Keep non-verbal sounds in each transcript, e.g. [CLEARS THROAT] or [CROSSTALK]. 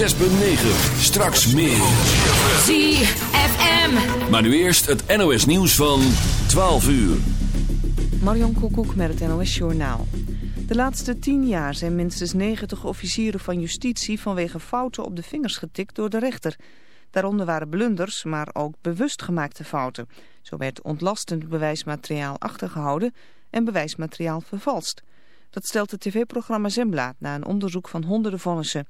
106.9. Straks meer. ZFM. Maar nu eerst het NOS nieuws van 12 uur. Marion Koekoek met het NOS Journaal. De laatste tien jaar zijn minstens 90 officieren van justitie vanwege fouten op de vingers getikt door de rechter. Daaronder waren blunders, maar ook bewust gemaakte fouten. Zo werd ontlastend bewijsmateriaal achtergehouden en bewijsmateriaal vervalst. Dat stelt het tv-programma Zembla na een onderzoek van honderden vonnissen.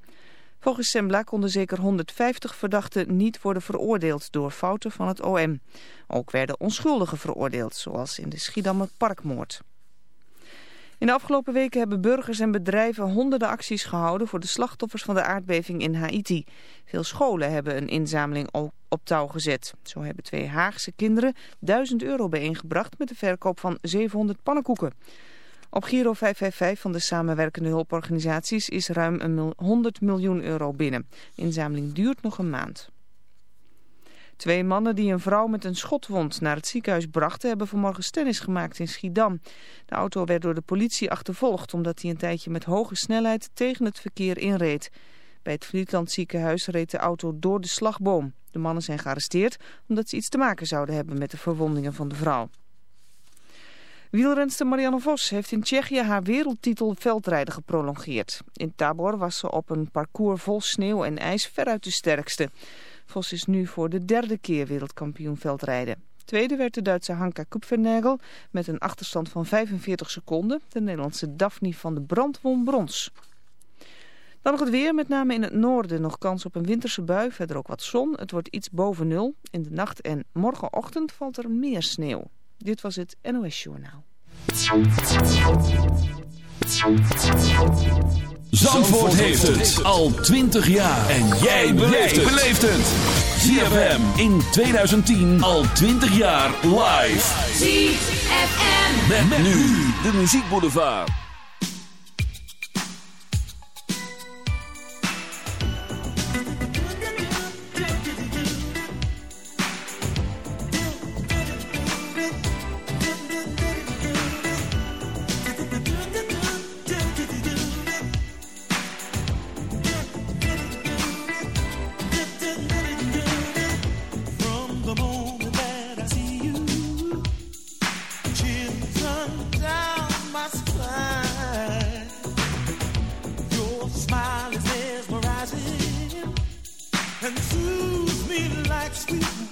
Volgens Zembla konden zeker 150 verdachten niet worden veroordeeld door fouten van het OM. Ook werden onschuldigen veroordeeld, zoals in de Schiedammer parkmoord. In de afgelopen weken hebben burgers en bedrijven honderden acties gehouden voor de slachtoffers van de aardbeving in Haiti. Veel scholen hebben een inzameling op touw gezet. Zo hebben twee Haagse kinderen 1000 euro bijeengebracht met de verkoop van 700 pannenkoeken. Op Giro 555 van de samenwerkende hulporganisaties is ruim 100 miljoen euro binnen. De inzameling duurt nog een maand. Twee mannen die een vrouw met een schotwond naar het ziekenhuis brachten... hebben vanmorgen stennis gemaakt in Schiedam. De auto werd door de politie achtervolgd... omdat hij een tijdje met hoge snelheid tegen het verkeer inreed. Bij het Vlietland ziekenhuis reed de auto door de slagboom. De mannen zijn gearresteerd omdat ze iets te maken zouden hebben... met de verwondingen van de vrouw. Wielrenster Marianne Vos heeft in Tsjechië haar wereldtitel veldrijden geprolongeerd. In Tabor was ze op een parcours vol sneeuw en ijs veruit de sterkste... Vos is nu voor de derde keer wereldkampioen veldrijden. Tweede werd de Duitse Hanka Kupfernagel met een achterstand van 45 seconden. De Nederlandse Daphne van de Brand won brons. Dan nog het weer, met name in het noorden nog kans op een winterse bui. Verder ook wat zon. Het wordt iets boven nul. In de nacht en morgenochtend valt er meer sneeuw. Dit was het NOS Journaal. Zandvoort heeft het al 20 jaar. En jij beleeft het. ZFM in 2010 al 20 jaar live. ZFM. Met, met nu de muziekboulevard. From and soothes me like sweet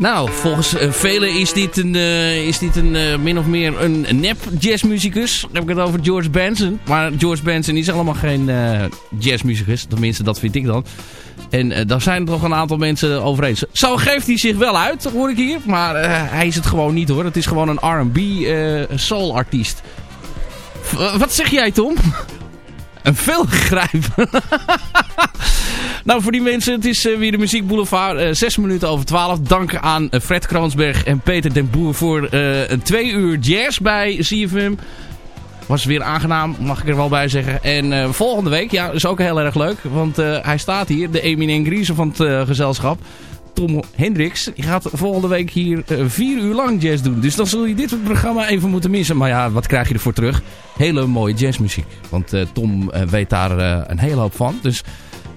Nou, volgens eh, velen is dit een, eh, is dit een eh, min of meer een nep jazzmuzikus. Dan heb ik het over George Benson. Maar George Benson is helemaal geen jazzmuzikus. Tenminste, dat vind ik dan. En daar zijn er toch een aantal mensen over eens. Zo geeft hij zich wel uit, hoor ik hier. Maar hij is het gewoon niet hoor. Het is gewoon een R&B soul artiest. Wat zeg jij Tom? [LAUGHS] Een veelgrijp. [LAUGHS] nou, voor die mensen, het is eh, weer de Muziek Boulevard. eh, zes minuten over twaalf. Dank aan eh, Fred Kroonsberg en Peter den Boer voor een twee uur jazz bij CFM. Was weer aangenaam, mag ik er wel bij zeggen. En volgende week, ja, is ook heel erg leuk. Want hij staat hier, de eminent griezer van het gezelschap. Tom Hendricks. Gaat volgende week hier vier uur lang jazz doen. Dus dan zul je dit programma even moeten missen. Maar ja, wat krijg je ervoor terug? Hele mooie jazzmuziek. Want Tom weet daar een hele hoop van. Dus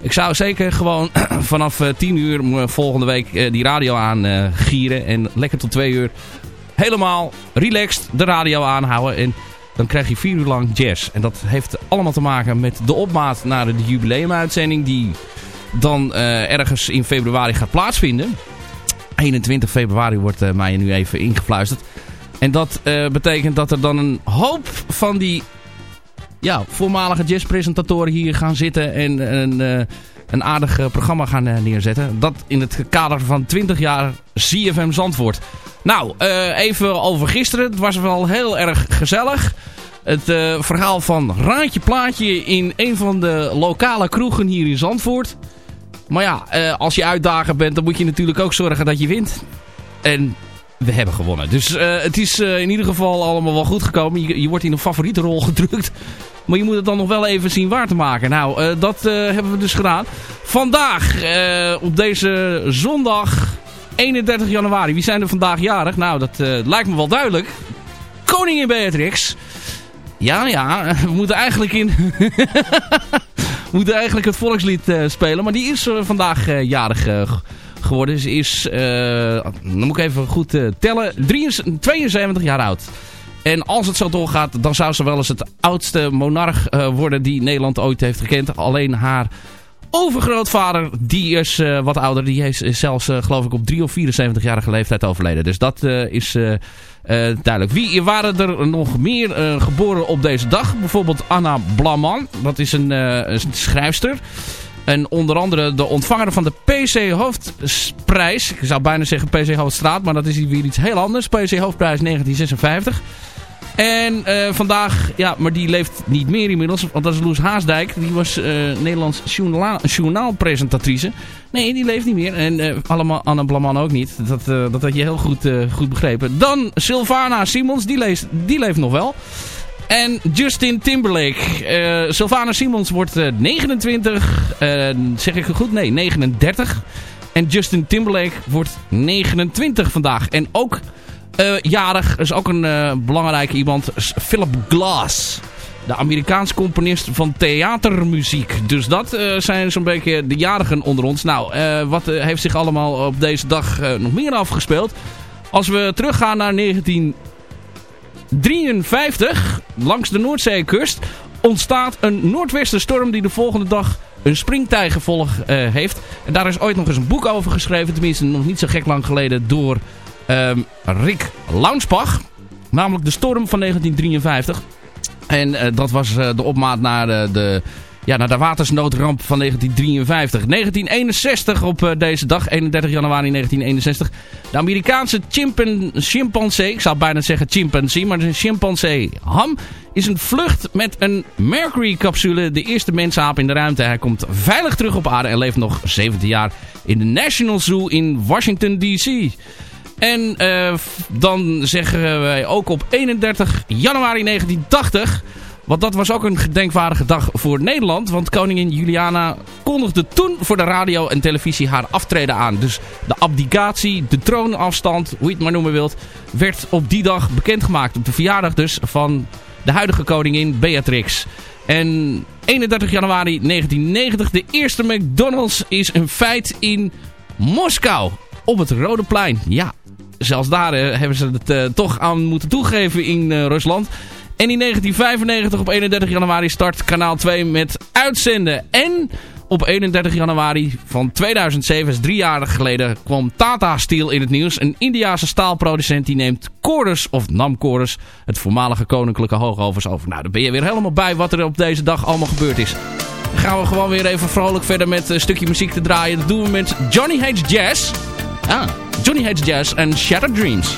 ik zou zeker gewoon [CLEARS THROAT] vanaf eh, 10 uur eh, volgende week eh, die radio aan eh, gieren. En lekker tot 2 uur helemaal relaxed de radio aanhouden. En dan krijg je vier uur lang jazz. En dat heeft allemaal te maken met de opmaat naar de jubileumuitzending. Die dan eh, ergens in februari gaat plaatsvinden. 21 februari wordt eh, mij nu even ingefluisterd. En dat eh, betekent dat er dan een hoop van die ja, voormalige jazzpresentatoren hier gaan zitten en een, eh, een aardig eh, programma gaan eh, neerzetten. Dat in het kader van 20 jaar CFM Zandvoort. Nou, even over gisteren. Het was wel heel erg gezellig. Het verhaal van Raadje Plaatje in een van de lokale kroegen hier in Zandvoort. Maar ja, als je uitdager bent, dan moet je natuurlijk ook zorgen dat je wint. En we hebben gewonnen. Dus eh, het is eh, in ieder geval allemaal wel goed gekomen. Je, je wordt in een favoriete rol [LAUGHS] gedrukt. Maar je moet het dan nog wel even zien waar te maken. Nou, eh, dat hebben we dus gedaan. Vandaag, op deze zondag 31 januari. Wie zijn er vandaag jarig? Nou, dat lijkt me wel duidelijk. Koningin Beatrix. Ja, ja, [LAUGHS] we moeten eigenlijk in... [LAUGHS] we moeten eigenlijk het volkslied spelen. Maar die is vandaag jarig geworden. Ze is, eh, dan moet ik even goed eh, tellen, 73 72 jaar oud. En als het zo doorgaat, dan zou ze wel eens het oudste monarch eh, worden die Nederland ooit heeft gekend. Alleen haar overgrootvader, die is wat ouder. Die is, zelfs, geloof ik, op 3 of 74-jarige leeftijd overleden. Dus dat is duidelijk. Wie waren er nog meer geboren op deze dag? Bijvoorbeeld Anna Blaman. Dat is een, een schrijfster. En onder andere de ontvanger van de PC Hoofdprijs. Ik zou bijna zeggen PC Hoofdstraat, maar dat is weer iets heel anders. PC Hoofdprijs 1956. En eh, vandaag, ja, maar die leeft niet meer inmiddels. Want dat is Loes Haasdijk. Die was eh, Nederlands journaal, journaalpresentatrice. Nee, die leeft niet meer. En eh, allemaal Anne Blaman ook niet. Dat, dat had je heel goed, goed begrepen. Dan Sylvana Simons. Die, leest, die leeft nog wel. En Justin Timberlake. Eh Sylvana Simons wordt eh, 29. eh, zeg ik het goed? Nee, 39. En Justin Timberlake wordt 29 vandaag. En ook eh, jarig is ook een eh, belangrijke iemand. Philip Glass. De Amerikaanse componist van theatermuziek. Dus dat eh, zijn zo'n beetje de jarigen onder ons. Nou, eh, wat eh, heeft zich allemaal op deze dag eh, nog meer afgespeeld? Als we teruggaan naar 1953, langs de Noordzeekust, ontstaat een noordwestenstorm die de volgende dag een springtijgevolg eh heeft. En daar is ooit nog eens een boek over geschreven, tenminste nog niet zo gek lang geleden, door ehm, Rick Launsbach. Namelijk de storm van 1953. En eh, dat was eh, de opmaat naar de, de, ja, naar de watersnoodramp van 1953. 1961 op eh, deze dag, 31 januari 1961. De Amerikaanse chimpan chimpansee, ik zou bijna zeggen chimpansee, maar de chimpansee Ham is een vlucht met een Mercury-capsule. De eerste mensaap in de ruimte. Hij komt veilig terug op aarde en leeft nog 17 jaar in de National Zoo in Washington D.C. En eh, dan zeggen wij ook op 31 januari 1980... Want dat was ook een gedenkwaardige dag voor Nederland. Want koningin Juliana kondigde toen voor de radio en televisie haar aftreden aan. Dus de abdicatie, de troonafstand, hoe je het maar noemen wilt... werd op die dag bekendgemaakt. Op de verjaardag dus van de huidige koningin Beatrix. En 31 januari 1990, de eerste McDonald's is een feit in Moskou. Op het Rode Plein. Ja, zelfs daar eh, hebben ze het eh, toch aan moeten toegeven in eh, Rusland. En in 1995 op 31 januari start kanaal 2 met uitzenden. En op 31 januari van 2007, is drie jaar geleden, kwam Tata Steel in het nieuws. Een Indiase staalproducent die neemt Cordus, of nam Cordus, het voormalige koninklijke hoogovers over. Nou, dan ben je weer helemaal bij wat er op deze dag allemaal gebeurd is. Gaan we gewoon weer even vrolijk verder met een stukje muziek te draaien. Dat doen we met Johnny Hates Jazz. Ah, Johnny Hates Jazz en Shattered Dreams.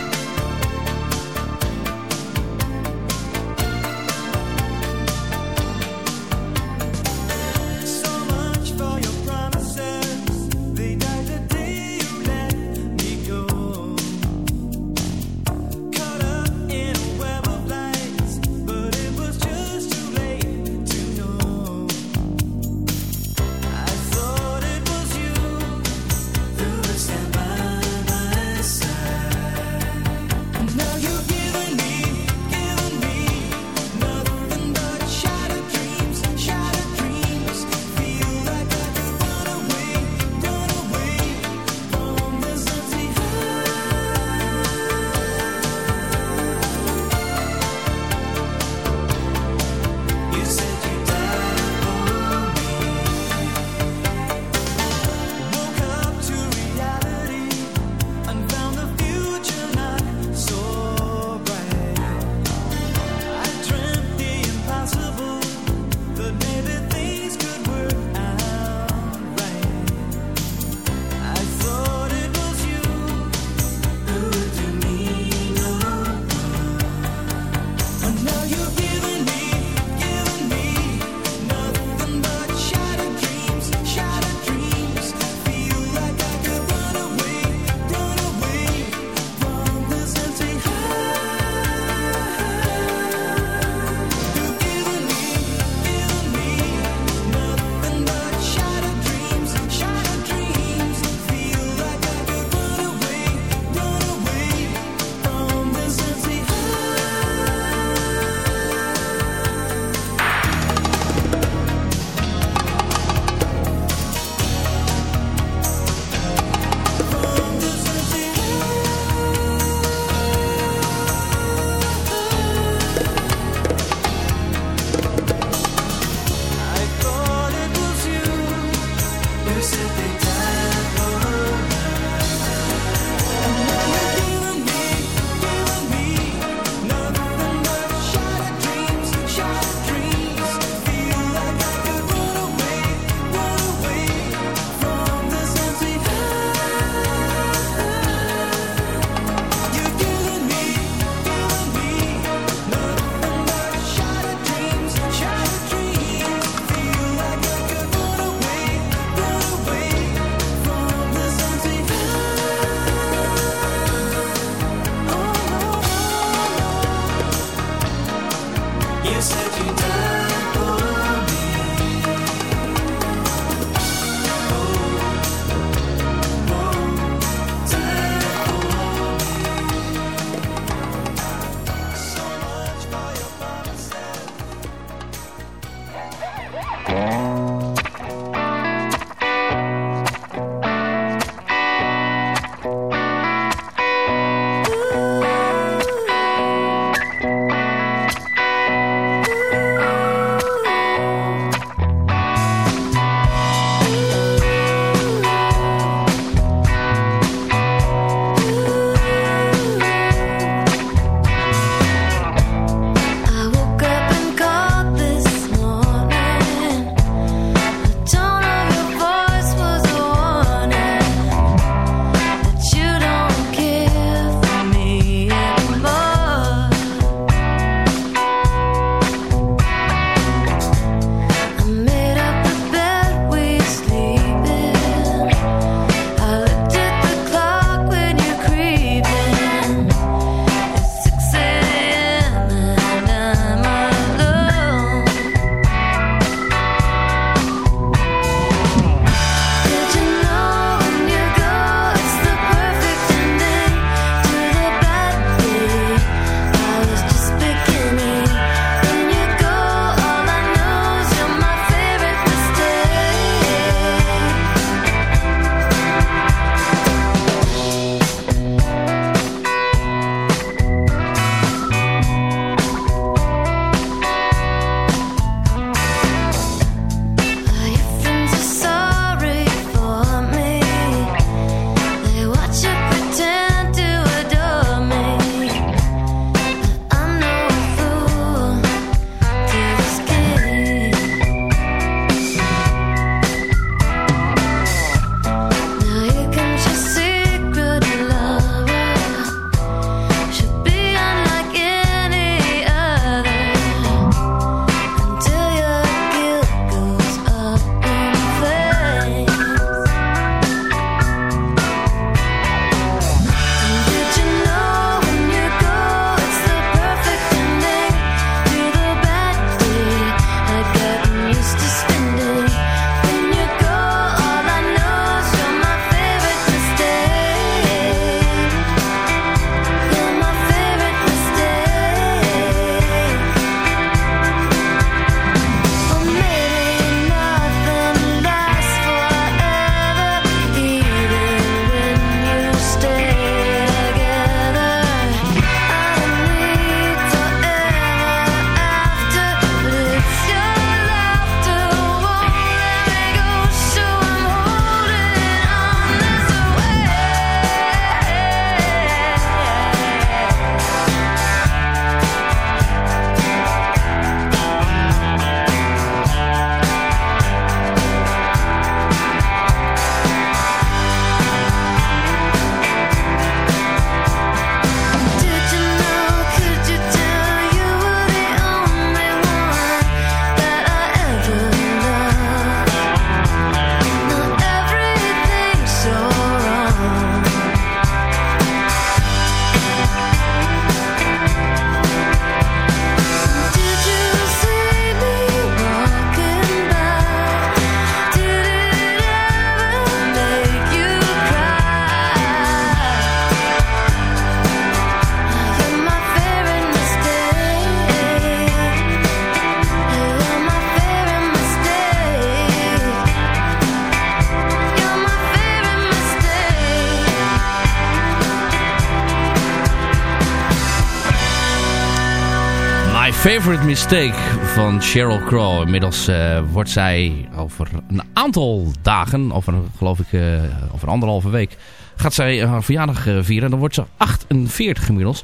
Favorite Mistake van Sheryl Crow. Inmiddels uh, wordt zij over een aantal dagen, over geloof ik uh, over anderhalve week, gaat zij haar verjaardag uh, vieren. Dan wordt ze 48 inmiddels.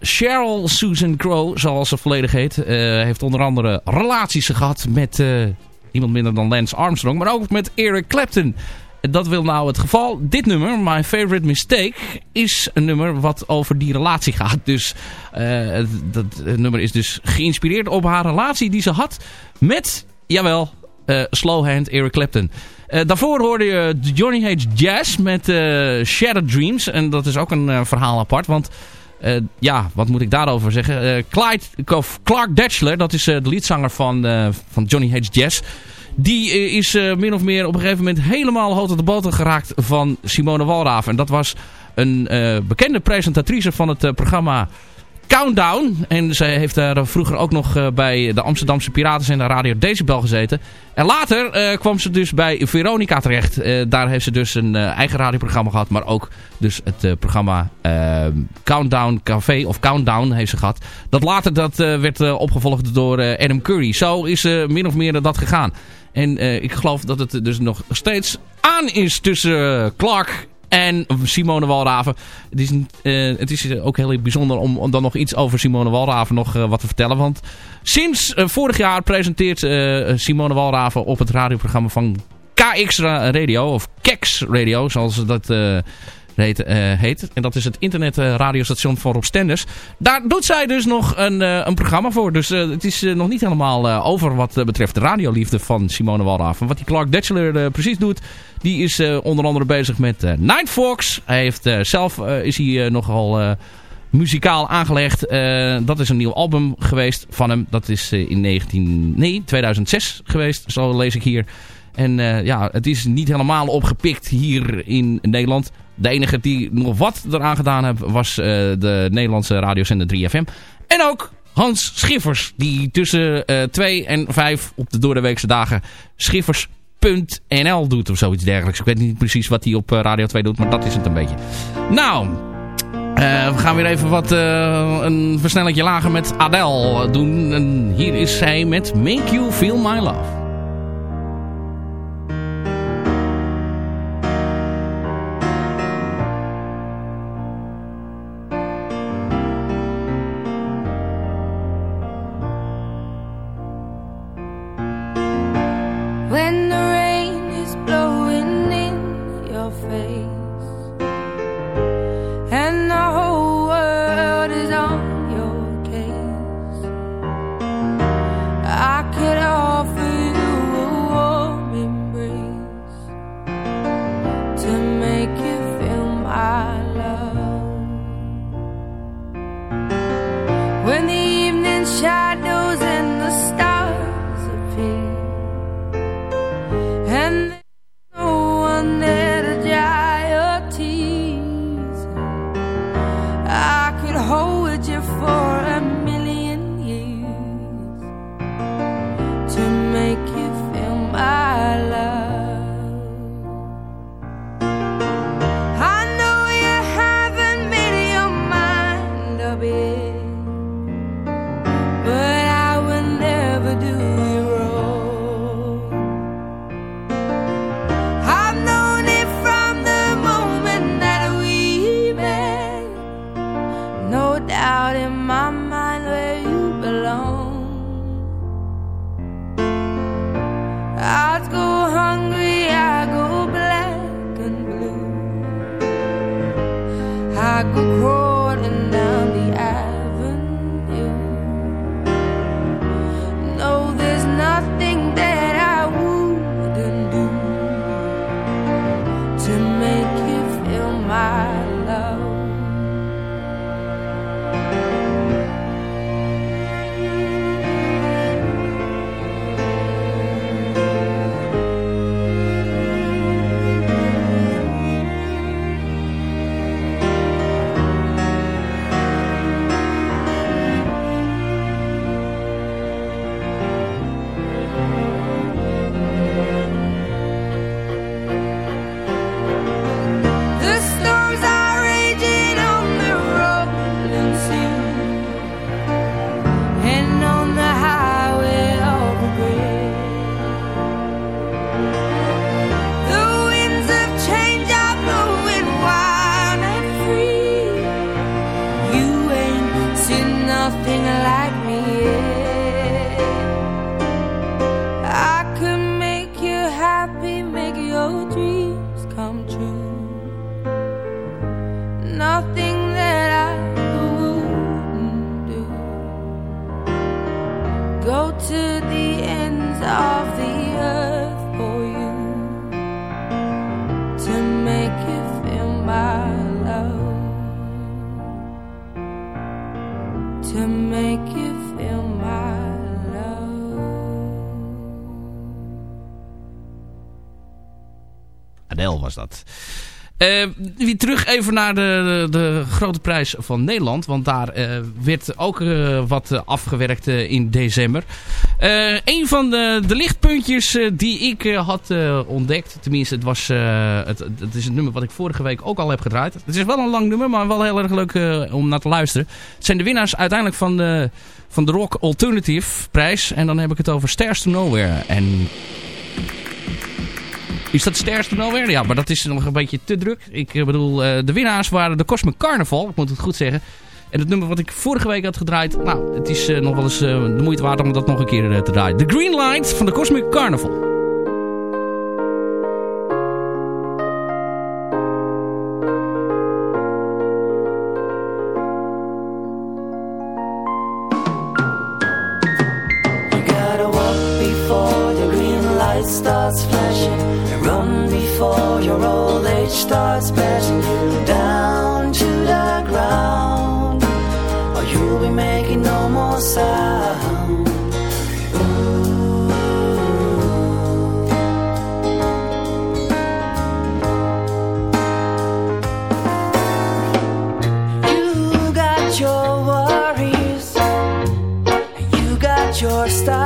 Cheryl Susan Crow, zoals ze volledig heet, heeft onder andere relaties gehad met niemand minder dan Lance Armstrong, maar ook met Eric Clapton. Dat wil nou het geval. Dit nummer, My Favorite Mistake, is een nummer wat over die relatie gaat. Dus uh, dat nummer is dus geïnspireerd op haar relatie die ze had met, jawel, uh, Slowhand Eric Clapton. Uh, daarvoor hoorde je Johnny H. Jazz met uh, Shattered Dreams. En dat is ook een uh, verhaal apart. Want uh, ja, wat moet ik daarover zeggen? Clyde, of Clark Datchler, dat is de liedzanger van, van Johnny H. Jazz. Die is uh, min of meer op een gegeven moment helemaal hoog op de boter geraakt van Simone Walraven. En dat was een uh, bekende presentatrice van het programma Countdown. En zij heeft daar vroeger ook nog bij de Amsterdamse Piraten en de Radio Decibel gezeten. En later kwam ze dus bij Veronica terecht. daar heeft ze dus een eigen radioprogramma gehad. Maar ook dus het programma Countdown Café of Countdown heeft ze gehad. Dat later dat, werd opgevolgd door Adam Curry. Zo is ze min of meer dat gegaan. En ik geloof dat het dus nog steeds aan is tussen Clark en Simone Walraven. Het is, uh, het is ook heel bijzonder om, om, dan nog iets over Simone Walraven nog wat te vertellen. Want sinds vorig jaar presenteert Simone Walraven op het radioprogramma van KX Radio. Of KEX Radio, zoals dat heet, heet. En dat is het internetradiostation van Rob Stenders. Daar doet zij dus nog een, een programma voor. Dus het is nog niet helemaal over wat betreft de radioliefde van Simone Walraven. Wat die Clark Datchler precies doet, die is onder andere bezig met Night Fox. Hij heeft zelf, is hij nogal muzikaal aangelegd. dat is een nieuw album geweest van hem. Dat is in 19, nee, 2006 geweest, zo lees ik hier. En ja, het is niet helemaal opgepikt hier in Nederland. De enige die nog wat eraan gedaan heeft was de Nederlandse radiozender 3FM. En ook Hans Schiffers, die tussen uh, 2 en 5 op de doordeweekse dagen schiffers.nl doet of zoiets dergelijks. Ik weet niet precies wat hij op uh, Radio 2 doet, maar dat is het een beetje. Nou, uh, we gaan weer even wat uh, een versnellingje lager met Adele doen. En hier is zij met Make You Feel My Love. Dat. Eh, terug even naar de, de, grote prijs van Nederland. Want daar eh, werd ook eh, wat afgewerkt in december. Een van de, de lichtpuntjes die ik had ontdekt. Tenminste, het, was, het, het is het nummer wat ik vorige week ook al heb gedraaid. Het is wel een lang nummer, maar wel heel erg leuk om naar te luisteren. Het zijn de winnaars uiteindelijk van de, van de Rock Alternative prijs. En dan heb ik het over Stairs to Nowhere. En is dat Stairs to Nowhere? Ja, maar dat is nog een beetje te druk. Ik eh, bedoel, eh, de winnaars waren de Cosmic Carnival. Ik moet het goed zeggen. En het nummer wat ik vorige week had gedraaid... Nou, het is eh, nog wel eens de moeite waard om dat nog een keer te draaien. The Green Light van de Cosmic Carnival. Starts flashing. Before your old age starts passing you down to the ground. Or you'll be making no more sound. You got your worries, you got your style.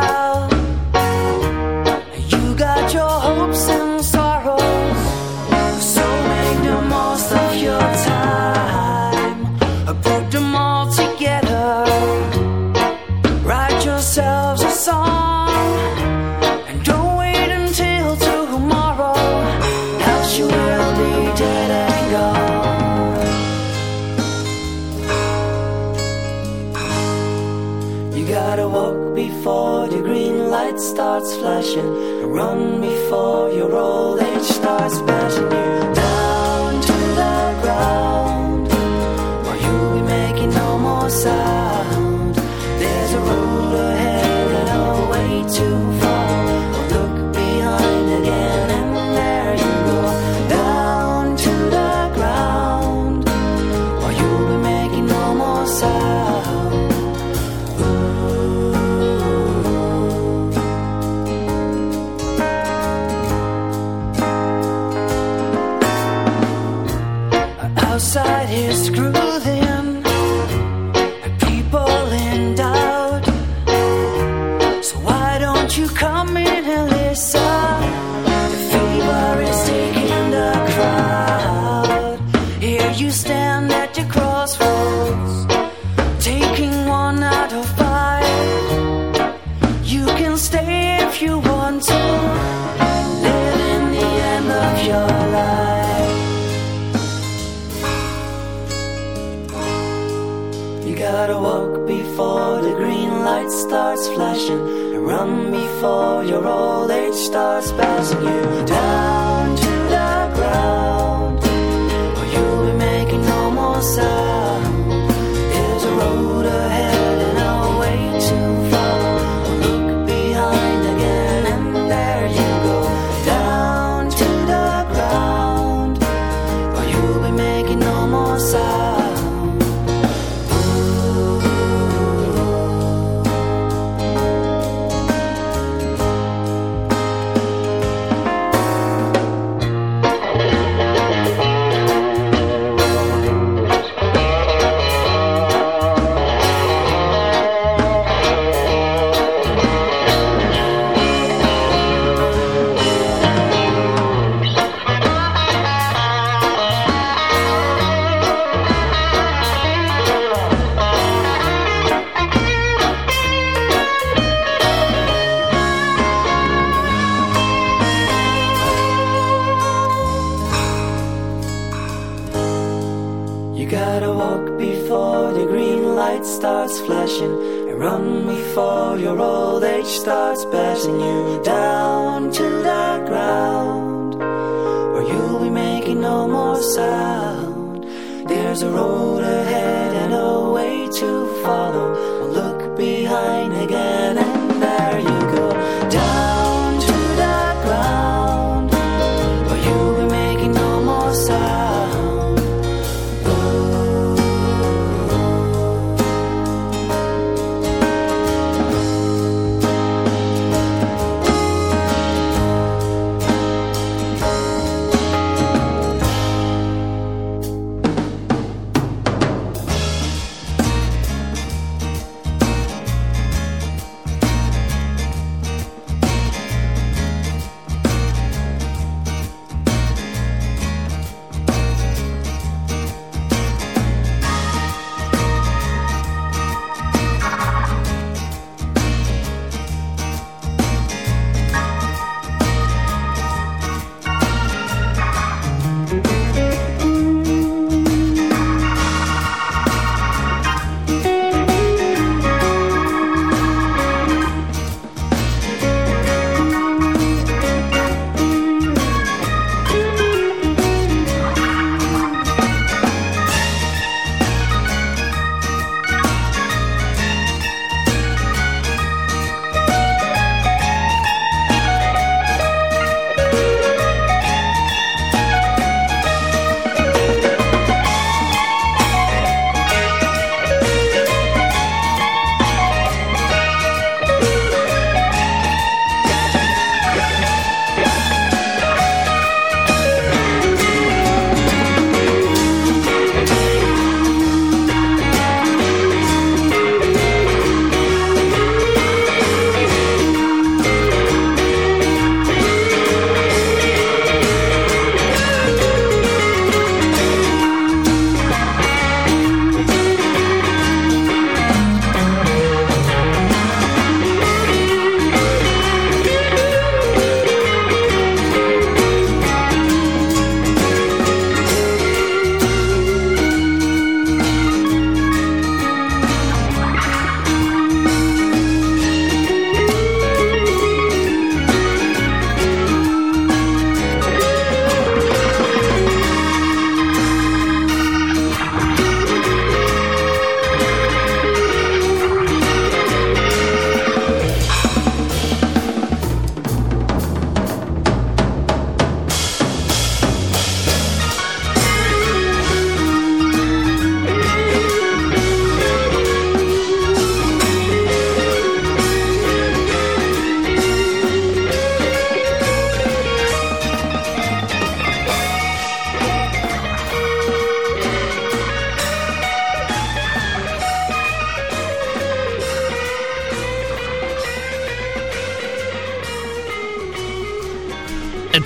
Run before your old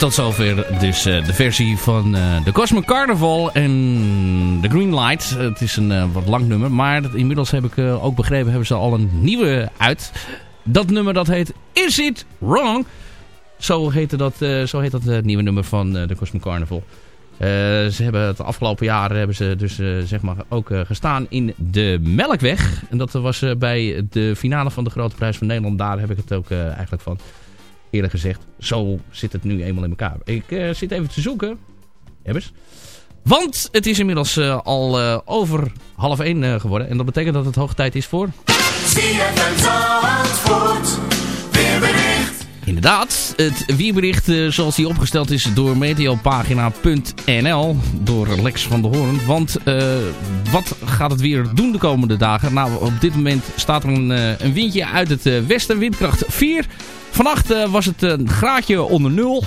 tot zover dus uh, de versie van uh, de Cosmic Carnival en The Green Light. Het is een uh, wat lang nummer, maar inmiddels heb ik ook begrepen, hebben ze al een nieuwe uit. Dat nummer dat heet Is It Wrong? Zo heette dat, zo heet dat nieuwe nummer van de Cosmic Carnival. ze hebben het afgelopen jaar hebben ze dus zeg maar ook gestaan in de Melkweg. En dat was bij de finale van de Grote Prijs van Nederland. Daar heb ik het ook eigenlijk van eerlijk gezegd, zo zit het nu eenmaal in elkaar. Ik uh, zit even te zoeken. Hebbers. Want het is inmiddels uh, al uh, over half één geworden. En dat betekent dat het hoog tijd is voor... Inderdaad, het weerbericht zoals die opgesteld is door meteopagina.nl door Lex van der Hoorn. Want wat gaat het weer doen de komende dagen? Nou, op dit moment staat er een, een windje uit het westen, windkracht 4... Vannacht uh, was het een graadje onder nul.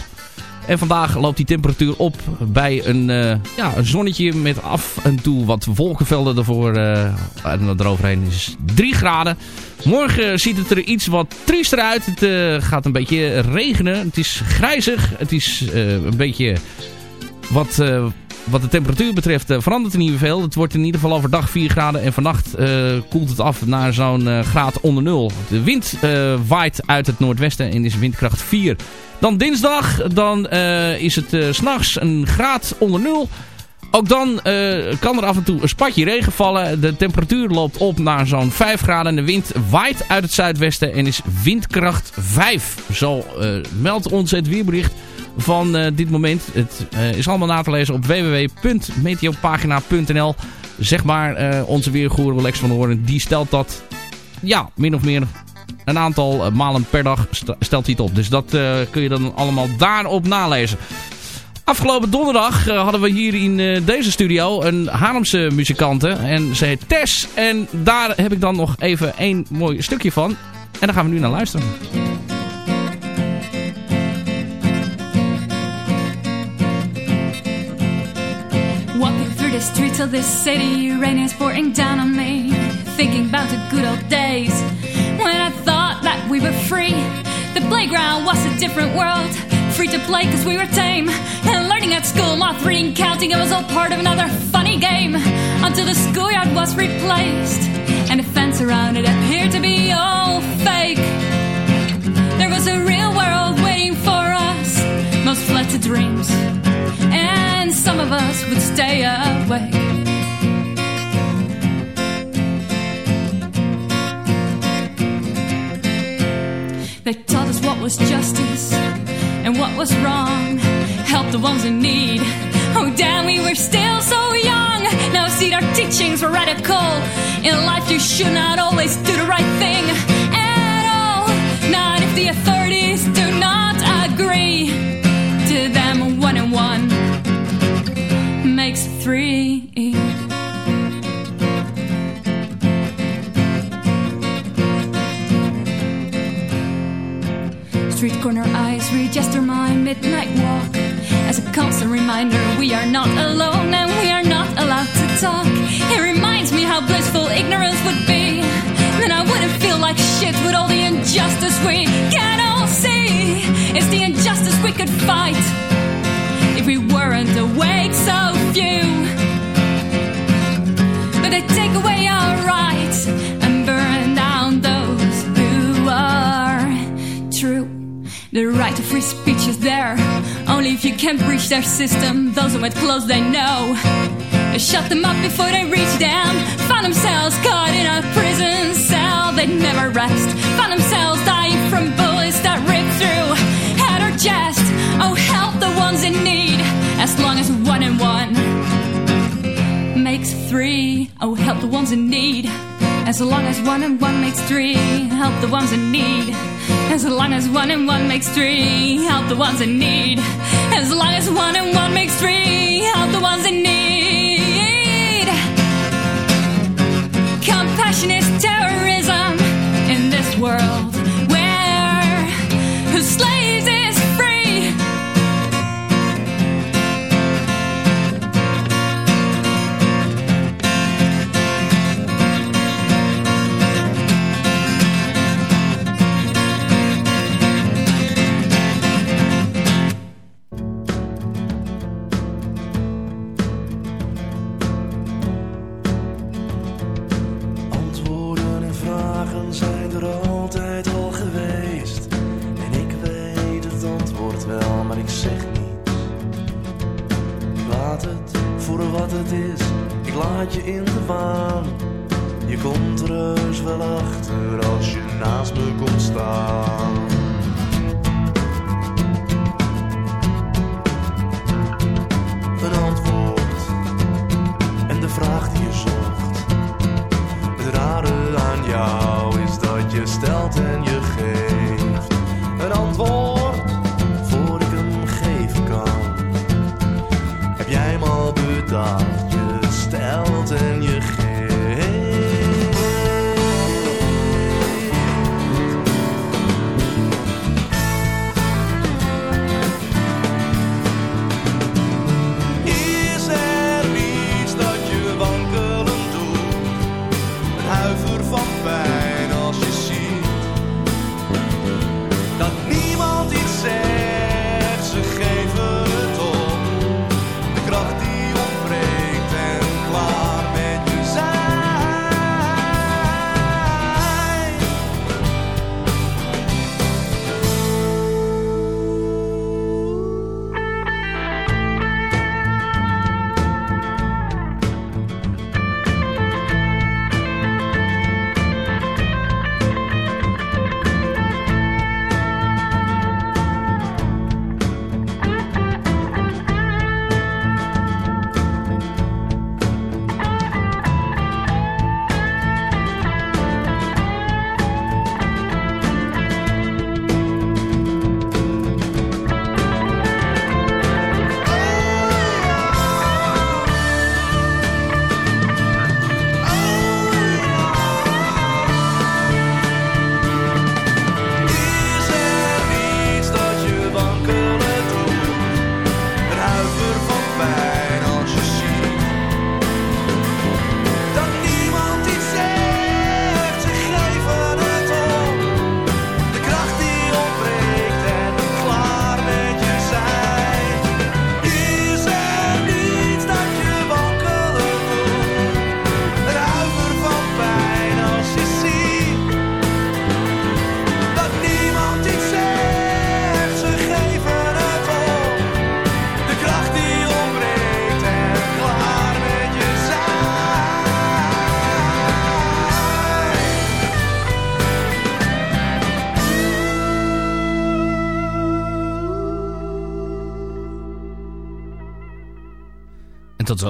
En vandaag loopt die temperatuur op bij een, uh, ja, een zonnetje met af en toe wat wolkenvelden ervoor. Uh, en eroverheen is 3 graden. Morgen ziet het er iets wat triester uit. Het gaat een beetje regenen. Het is grijzig. Het is een beetje wat wat de temperatuur betreft uh, verandert er niet veel. Het wordt in ieder geval overdag 4 graden en vannacht uh, koelt het af naar zo'n uh, graad onder nul. De wind waait uit het noordwesten en is windkracht 4. Dan dinsdag, dan is het s'nachts een graad onder nul. Ook dan kan er af en toe een spatje regen vallen. De temperatuur loopt op naar zo'n 5 graden. De wind waait uit het zuidwesten en is windkracht 5. Zo meldt ons het weerbericht van uh, dit moment. Het uh, is allemaal na te lezen op www.meteopagina.nl. Zeg maar, uh, onze weergoer Lex van Hoorn, die stelt dat, ja, min of meer een aantal malen per dag stelt hij het op. Dus dat kun je dan allemaal daarop nalezen. Afgelopen donderdag hadden we hier in deze studio een Haarlemse muzikante. En ze heet Tess. En daar heb ik dan nog even één mooi stukje van. En daar gaan we nu naar luisteren. The streets of this city, rain is pouring down on me. Thinking about the good old days when I thought that we were free. The playground was a different world, free to play because we were tame. And learning at school, math, reading, counting, it was all part of another funny game. Until the schoolyard was replaced and the fence around it appeared to be all fake. There was a real world waiting for us, most fled to dreams and some of us would stay awake. They taught us what was justice and what was wrong, help the ones in need. Oh, damn, we were still so young. Now, see, our teachings were radical. In life, you should not always do the right thing at all. Not if the authorities do not agree three. Street corner eyes readjust my midnight walk as a constant reminder we are not alone and we are not allowed to talk. It reminds me how blissful ignorance would be. Then I wouldn't feel like shit with all the injustice we can all see. It's the injustice we could fight we weren't awake so few. But they take away our rights and burn down those who are true. The right to free speech is there, only if you can breach their system. Those who might close, they know. They shut them up before they reach them. Found themselves caught in a prison cell. They'd never rest. Found themselves dying from bullets that rip through head or chest. Oh, help the ones in need and one makes three. Oh, help the ones in need. As long as one and one makes three, help the ones in need. As long as one and one makes three, help the ones in need. As long as one and one makes three, help the ones in need. Compassion is terrorism in this world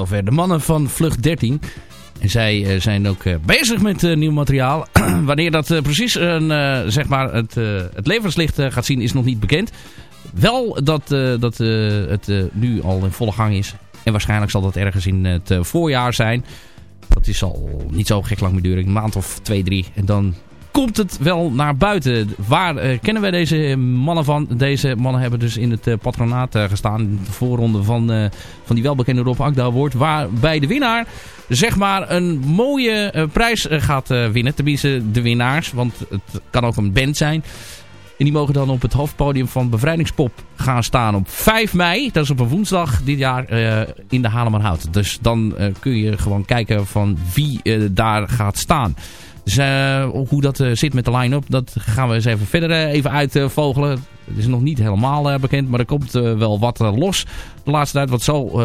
de mannen van Vlucht 13. En zij eh, zijn ook eh, bezig met eh, nieuw materiaal. [CLEARS THROAT] Wanneer dat precies een, zeg maar het, het levenslicht gaat zien is nog niet bekend. Wel dat, dat het nu al in volle gang is. En waarschijnlijk zal dat ergens in het voorjaar zijn. Dat is al niet zo gek lang. Een maand of twee, drie. En dan komt het wel naar buiten. Waar eh, kennen wij deze mannen van? Deze mannen hebben dus in het eh, patronaat eh, gestaan. In de voorronde van, van die welbekende Rob Akda Award. Waarbij de winnaar zeg maar een mooie prijs gaat winnen. Tenminste de winnaars. Want het kan ook een band zijn. En die mogen dan op het hoofdpodium van Bevrijdingspop gaan staan op 5 mei. Dat is op een woensdag dit jaar in de Halemerhout. Dus dan kun je gewoon kijken van wie daar gaat staan. Dus eh, hoe dat eh, zit met de line-up, dat gaan we eens even verder eh, even uitvogelen. Het is nog niet helemaal bekend, maar er komt wel wat los de laatste tijd. Want zo,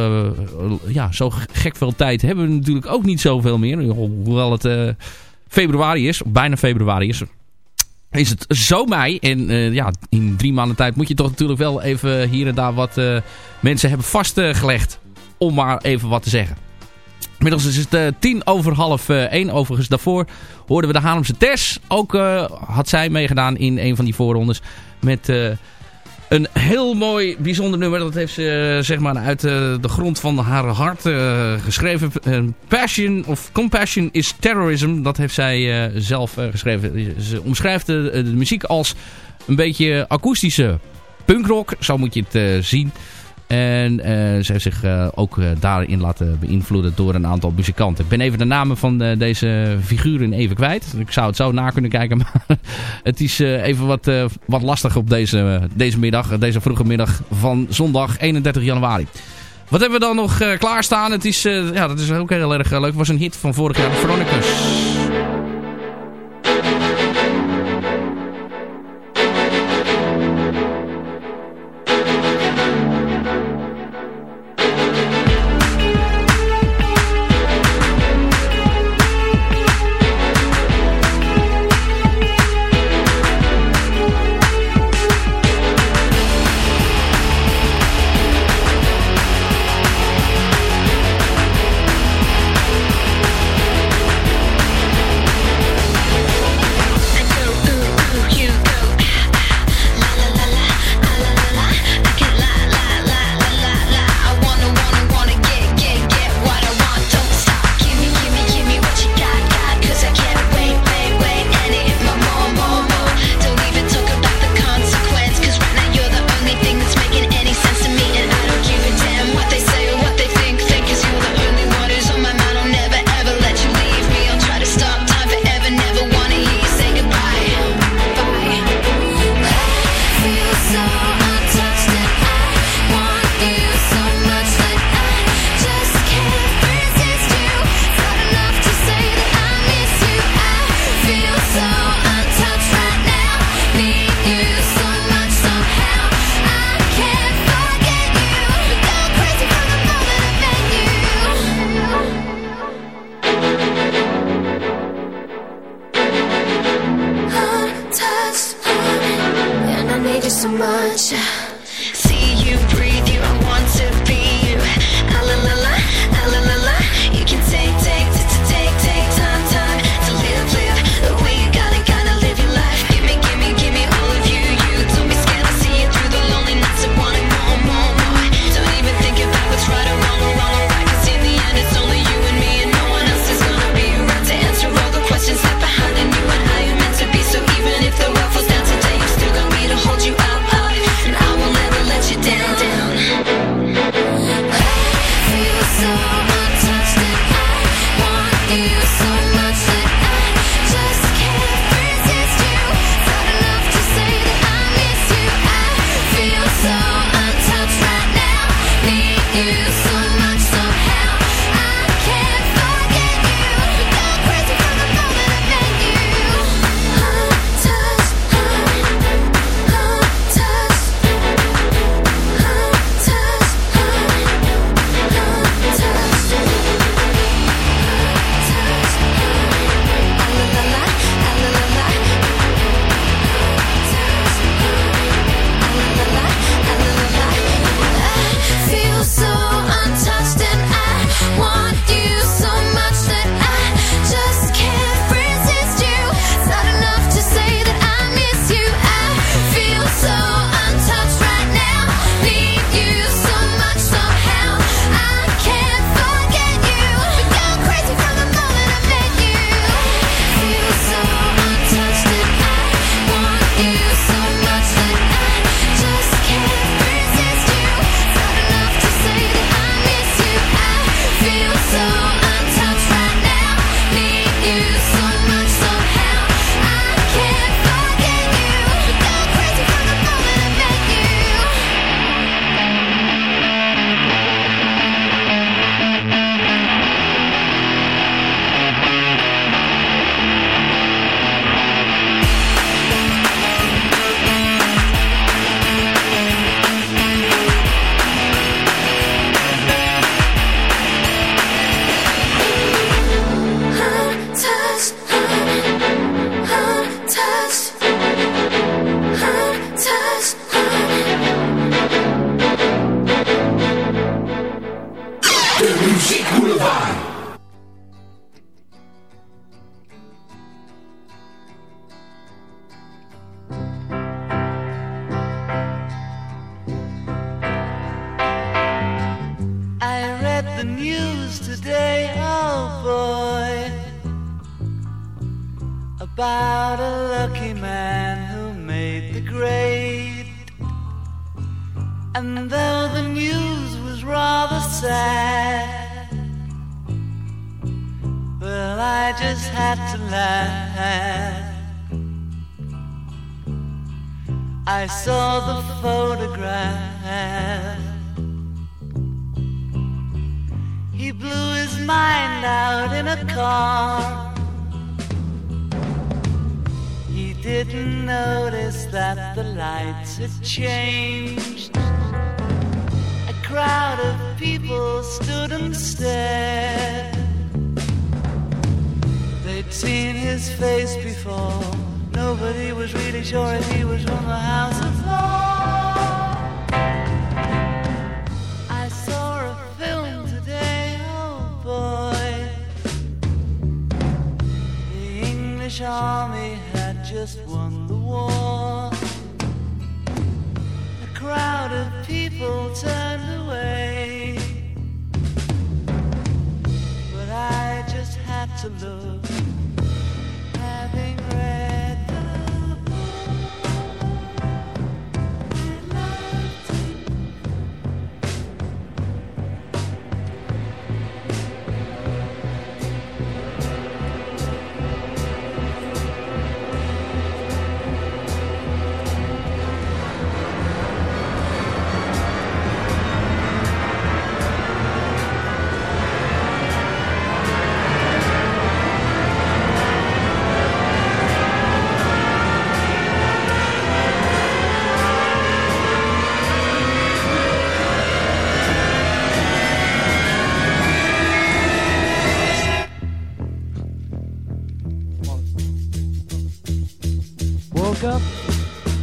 ja, zo gek veel tijd hebben we natuurlijk ook niet zoveel meer. Hoewel het februari is, bijna februari is is het zo mei. En ja, in drie maanden tijd moet je toch natuurlijk wel even hier en daar wat mensen hebben vastgelegd. Om maar even wat te zeggen. Inmiddels is het eh, tien over half eh, één. Overigens daarvoor hoorden we de Haarlemse Tess. Ook eh, had zij meegedaan in een van die voorrondes. Met een heel mooi, bijzonder nummer. Dat heeft ze zeg maar uit de grond van haar hart geschreven. Passion of Compassion is Terrorism. Dat heeft zij zelf geschreven. Ze omschrijft de, de muziek als een beetje akoestische punkrock. Zo moet je het zien. En eh, ze heeft zich eh, ook eh, daarin laten beïnvloeden door een aantal muzikanten. Ik ben even de namen van deze figuren even kwijt. Ik zou het zo na kunnen kijken, [LAUGHS] maar het is even wat, wat lastig op deze, deze middag. Deze vroege middag van zondag 31 januari. Wat hebben we dan nog klaarstaan? Het is, ja, dat is ook heel erg leuk. Het was een hit van vorig jaar, Veronicus.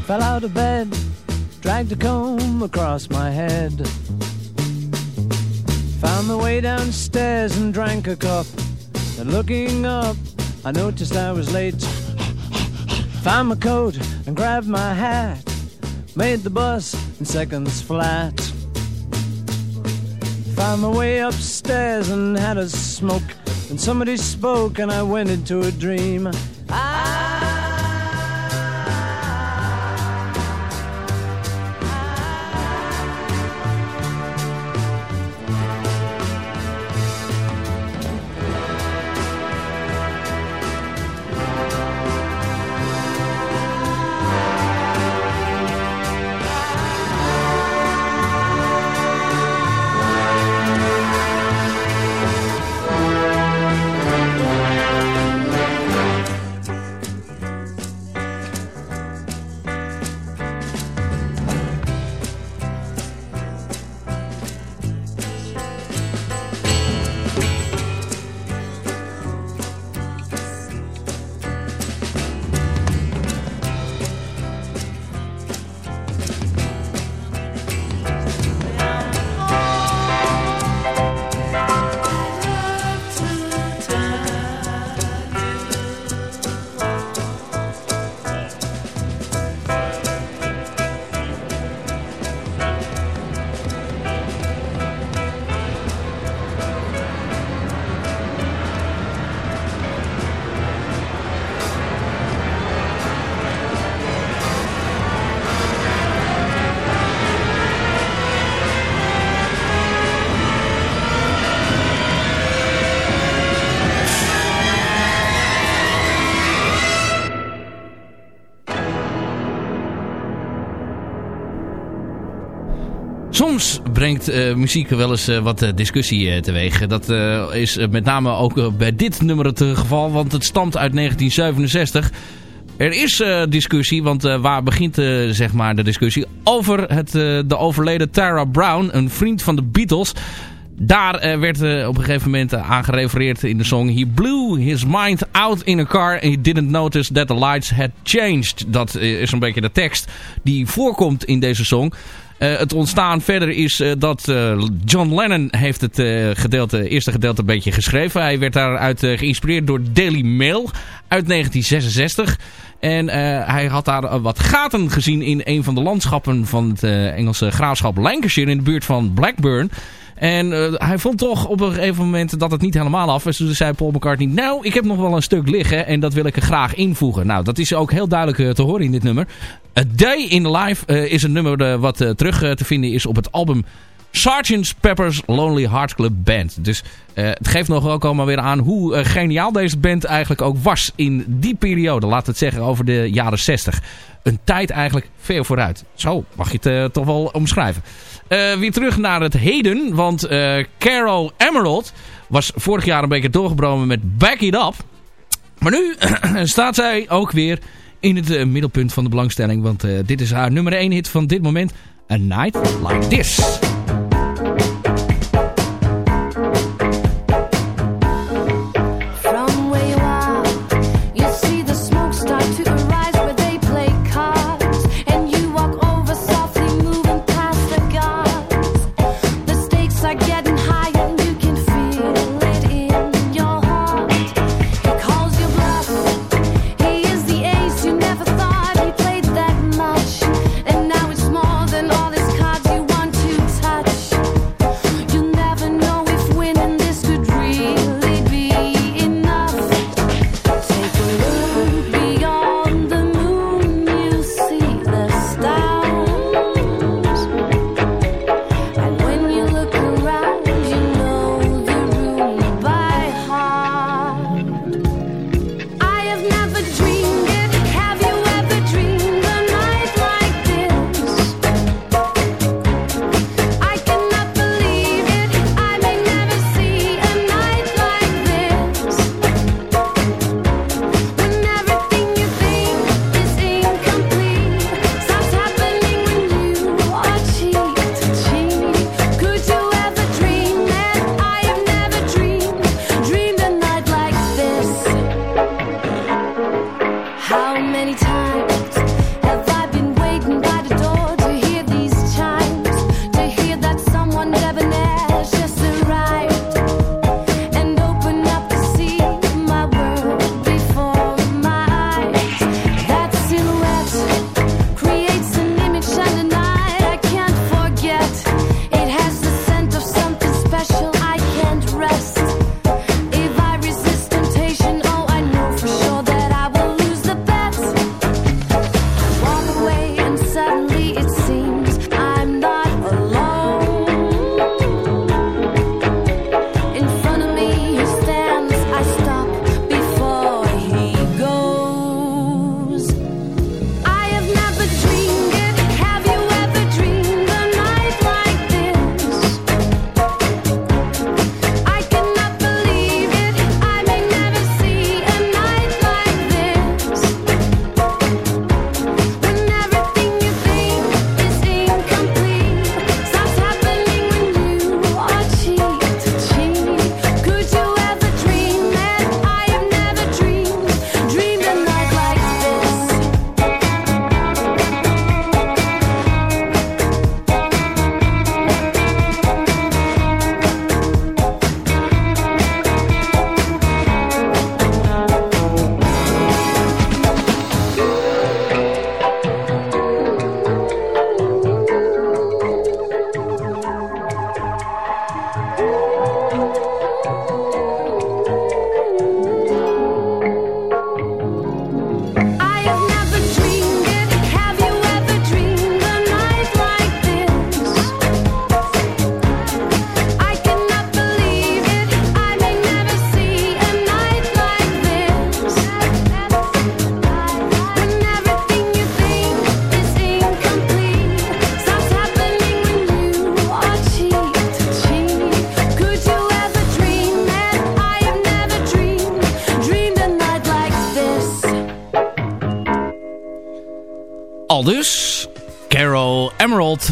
Fell out of bed, dragged a comb across my head. Found my way downstairs and drank a cup. Then looking up, I noticed I was late. Found my coat and grabbed my hat. Made the bus in seconds flat. Found my way upstairs and had a smoke. And somebody spoke and I went into a dream. Brengt eh, muziek wel eens eh, wat eh, discussie teweeg. Dat is met name ook bij dit nummer het geval, want het stamt uit 1967. Er is discussie, want waar begint zeg maar de discussie? Over het, de overleden Tara Brown, een vriend van de Beatles. Daar werd op een gegeven moment uh, aan gerefereerd in de song. He blew his mind out in a car and he didn't notice that the lights had changed. Dat is een beetje de tekst die voorkomt in deze song. Uh, het ontstaan verder is uh, dat uh, John Lennon heeft het gedeelte, eerste gedeelte een beetje geschreven. Hij werd daaruit geïnspireerd door Daily Mail uit 1966. En hij had daar wat gaten gezien in een van de landschappen van het Engelse graafschap Lancashire in de buurt van Blackburn. En hij vond toch op een gegeven moment dat het niet helemaal af was. Dus zei Paul McCartney, nou, ik heb nog wel een stuk liggen en dat wil ik er graag invoegen. Nou, dat is ook heel duidelijk te horen in dit nummer. A Day in Life uh, is een nummer wat terug te vinden is op het album Sgt. Pepper's Lonely Heart Club Band. Dus het geeft nog ook allemaal weer aan hoe geniaal deze band eigenlijk ook was in die periode. Laat het zeggen over de jaren 60. Een tijd eigenlijk veel vooruit. Zo mag je het toch wel omschrijven. Weer terug naar het heden. Want Carol Emerald was vorig jaar een beetje doorgebroken met Back It Up. Maar nu [CLEARS THROAT] staat zij ook weer in het uh, middelpunt van de belangstelling. Want dit is haar nummer 1 hit van dit moment. A Night Like This.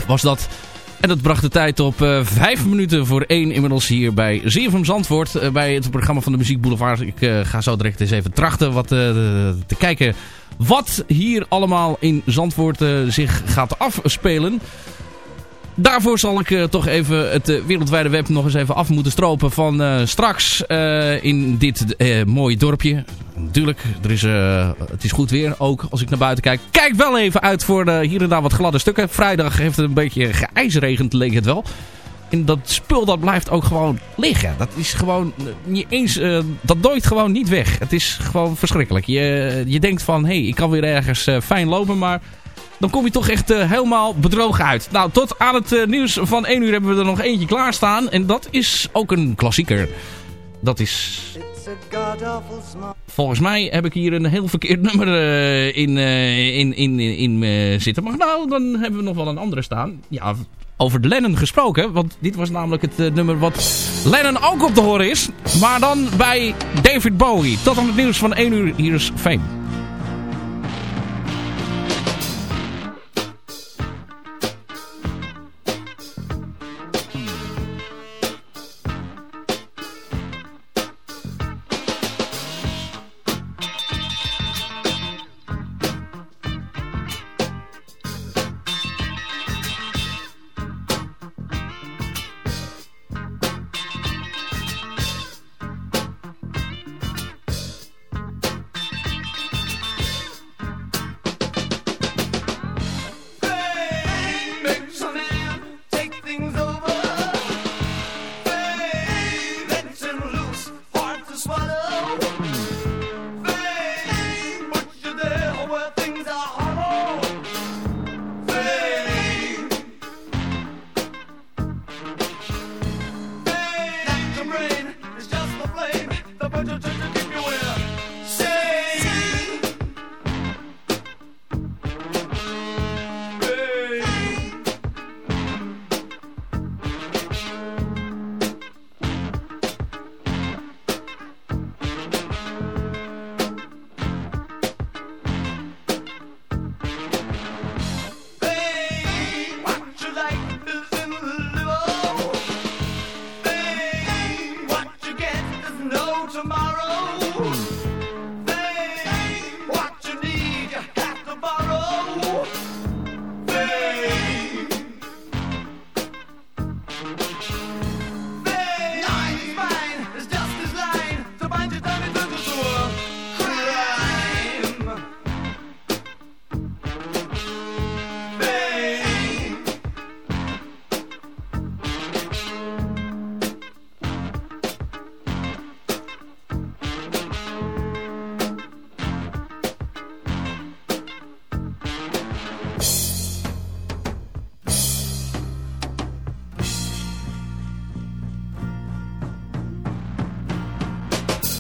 Was dat. En dat bracht de tijd op uh, vijf minuten voor één inmiddels hier bij ZFM Zandvoort. Uh, bij het programma van de Muziek Boulevard. Ik uh, ga zo direct eens even trachten wat, te kijken wat hier allemaal in Zandvoort zich gaat afspelen. Daarvoor zal ik uh, toch even het uh, wereldwijde web nog eens even af moeten stropen van uh, straks in dit mooie dorpje. Natuurlijk, er is, het is goed weer ook als ik naar buiten kijk. Kijk wel even uit voor hier en daar wat gladde stukken. Vrijdag heeft het een beetje geijsregend leek het wel. En dat spul dat blijft ook gewoon liggen. Dat is gewoon niet eens, dat dooit gewoon niet weg. Het is gewoon verschrikkelijk. Je, je denkt van, hé, hey, ik kan weer ergens fijn lopen, maar dan kom je toch echt uh, helemaal bedrogen uit. Nou, tot aan het uh, nieuws van 1 uur hebben we er nog eentje klaarstaan. En dat is ook een klassieker. Dat is... Volgens mij heb ik hier een heel verkeerd [LAUGHS] nummer uh, in, in, in, in, in zitten. Maar nou, dan hebben we nog wel een andere staan. Ja, over Lennon gesproken. Want dit was namelijk het nummer wat Lennon ook op te horen is. Maar dan bij David Bowie. Tot aan het nieuws van 1 uur. Hier is Fame.